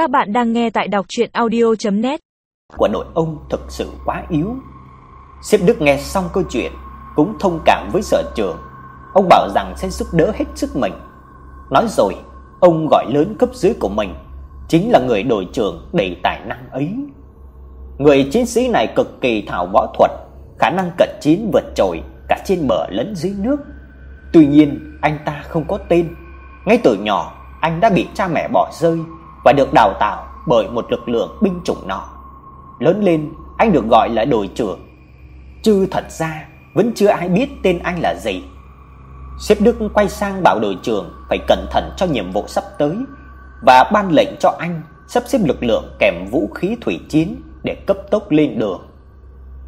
Các bạn đang nghe tại đọc audio net Của đội ông thực sự quá yếu. Sếp Đức nghe xong câu chuyện cũng thông cảm với sở trường. Ông bảo rằng sẽ giúp đỡ hết sức mình. Nói rồi, ông gọi lớn cấp dưới của mình, chính là người đội trưởng đầy tài năng ấy. Người chiến sĩ này cực kỳ thạo võ thuật, khả năng cận chiến vượt trội cả trên bờ lẫn dưới nước. Tuy nhiên, anh ta không có tên. Ngay từ nhỏ, anh đã bị cha mẹ bỏ rơi và được đào tạo bởi một lực lượng binh chủng nọ. Lớn lên, anh được gọi là đội trưởng. Chứ thật ra vẫn chưa ai biết tên anh là gì. Sếp Đức quay sang bảo đội trưởng phải cẩn thận cho nhiệm vụ sắp tới và ban lệnh cho anh sắp xếp lực lượng kèm vũ khí thủy chiến để cấp tốc lên đường.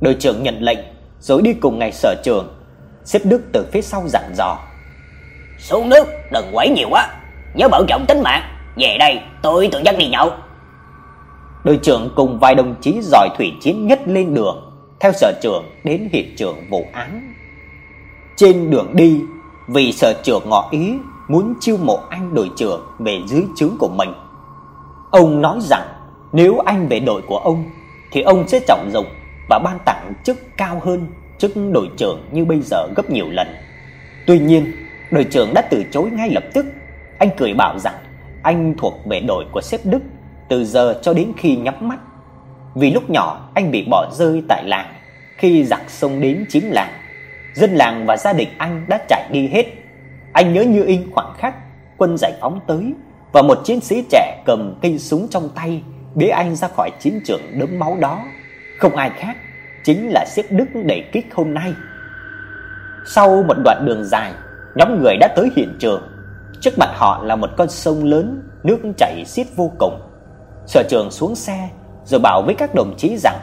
Đội trưởng nhận lệnh rồi đi cùng ngày sở trường. Sếp Đức từ phía sau dặn dò: "Xuống nước, đừng quấy nhiều quá, nhớ bảo trọng tính mạng, về đây tôi tự dắt đi nhậu." Đội trưởng cùng vài đồng chí giỏi thủy chiến nhất lên đường theo sở trưởng đến hiện trường vụ án. Trên đường đi, vì sở trưởng ngỏ ý muốn chiêu mộ anh đội trưởng về dưới trướng của mình. Ông nói rằng nếu anh về đội của ông thì ông sẽ trọng dụng và ban tặng chức cao hơn chức đội trưởng như bây giờ gấp nhiều lần. Tuy nhiên, đội trưởng đã từ chối ngay lập tức. Anh cười bảo rằng anh thuộc về đội của sếp Đức từ giờ cho đến khi nhắm mắt. Vì lúc nhỏ anh bị bỏ rơi tại làng khi giặc sông đến chiếm làng. Dân làng và gia đình anh đã chạy đi hết. Anh nhớ như in khoảnh khắc quân giải phóng tới và một chiến sĩ trẻ cầm cây súng trong tay bế anh ra khỏi chiến trường đẫm máu đó. Không ai khác, chính là sếp Đức đẩy kích hôm nay. Sau một đoạn đường dài, nhóm người đã tới hiện trường. Trước mặt họ là một con sông lớn, nước chảy xiết vô cùng. Sở trường xuống xe rồi bảo với các đồng chí rằng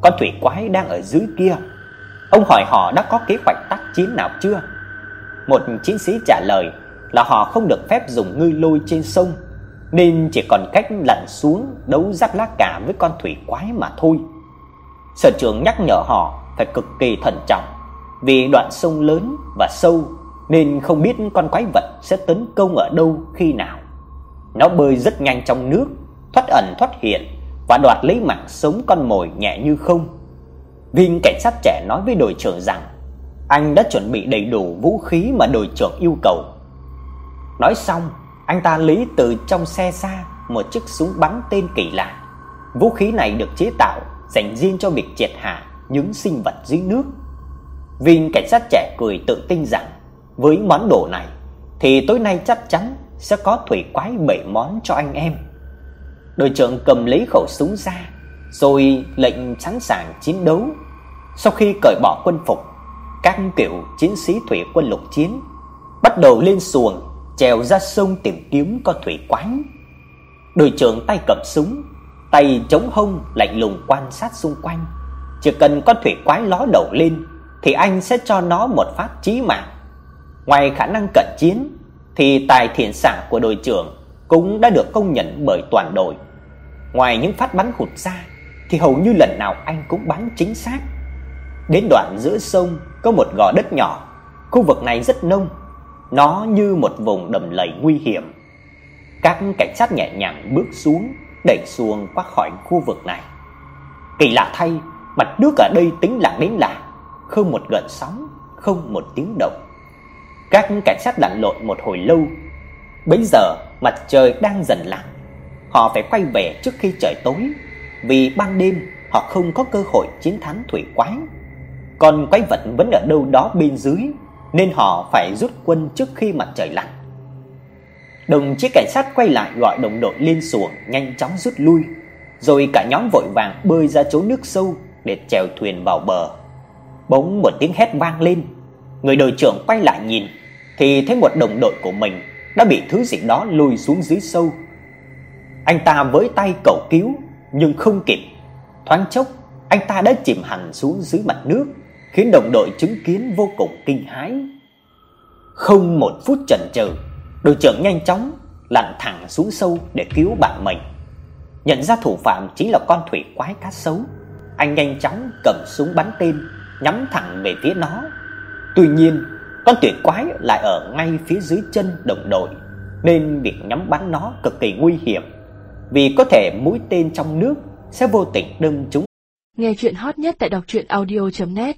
con thủy quái đang ở dưới kia. Ông hỏi họ đã có kế hoạch tác chiến nào chưa? Một chiến sĩ trả lời là họ không được phép dùng ngư lôi trên sông nên chỉ còn cách lặn xuống đấu giáp lá cả với con thủy quái mà thôi. Sở trưởng nhắc nhở họ phải cực kỳ thận trọng vì đoạn sông lớn và sâu nên không biết con quái vật sẽ tấn công ở đâu khi nào. Nó bơi rất nhanh trong nước, thoát ẩn thoát hiện và đoạt lấy mạng sống con mồi nhẹ như không. Viên cảnh sát trẻ nói với đội trưởng rằng anh đã chuẩn bị đầy đủ vũ khí mà đội trưởng yêu cầu. Nói xong, anh ta lấy từ trong xe xa một chiếc súng bắn tên kỳ lạ. Vũ khí này được chế tạo dành riêng cho việc triệt hạ những sinh vật dưới nước. Viên cảnh sát trẻ cười tự tin rằng với món đồ này thì tối nay chắc chắn sẽ có thủy quái bảy món cho anh em. Đội trưởng cầm lấy khẩu súng ra, rồi lệnh sẵn sàng chiến đấu. Sau khi cởi bỏ quân phục, các kiểu chiến sĩ thủy quân lục chiến bắt đầu lên xuồng trèo ra sông tìm kiếm con thủy quái. Đội trưởng tay cầm súng, tay chống hông lạnh lùng quan sát xung quanh. Chỉ cần con thủy quái ló đầu lên thì anh sẽ cho nó một phát chí mạng. Ngoài khả năng cận chiến thì tài thiện xạ của đội trưởng cũng đã được công nhận bởi toàn đội. Ngoài những phát bắn hụt ra thì hầu như lần nào anh cũng bắn chính xác. Đến đoạn giữa sông có một gò đất nhỏ, khu vực này rất nông, nó như một vùng đầm lầy nguy hiểm. Các cảnh sát nhẹ nhàng bước xuống, đẩy xuồng qua khỏi khu vực này. Kỳ lạ thay, mặt nước ở đây tĩnh lặng đến lạ, không một gợn sóng, không một tiếng động. Các cảnh sát lặn lội một hồi lâu. Bấy giờ mặt trời đang dần lặn. Họ phải quay về trước khi trời tối, vì ban đêm họ không có cơ hội chiến thắng thủy quái. Còn quái vật vẫn ở đâu đó bên dưới, nên họ phải rút quân trước khi mặt trời lặn. Đồng chí cảnh sát quay lại gọi đồng đội lên xuồng nhanh chóng rút lui, rồi cả nhóm vội vàng bơi ra chỗ nước sâu để chèo thuyền vào bờ. Bỗng một tiếng hét vang lên, người đội trưởng quay lại nhìn thì thấy một đồng đội của mình đã bị thứ gì đó lùi xuống dưới sâu. Anh ta với tay cầu cứu nhưng không kịp, thoáng chốc anh ta đã chìm hẳn xuống dưới mặt nước, khiến đồng đội chứng kiến vô cùng kinh hãi. Không một phút chần chừ, đội trưởng nhanh chóng lặn thẳng xuống sâu để cứu bạn mình. Nhận ra thủ phạm chính là con thủy quái cá sấu, anh nhanh chóng cầm súng bắn tên nhắm thẳng về phía nó. Tuy nhiên, con tuyệt quái lại ở ngay phía dưới chân đồng đội, nên việc nhắm bắn nó cực kỳ nguy hiểm. vì có thể mũi tên trong nước sẽ vô tình đâm trúng. Nghe chuyện hot nhất tại đọc truyện audio net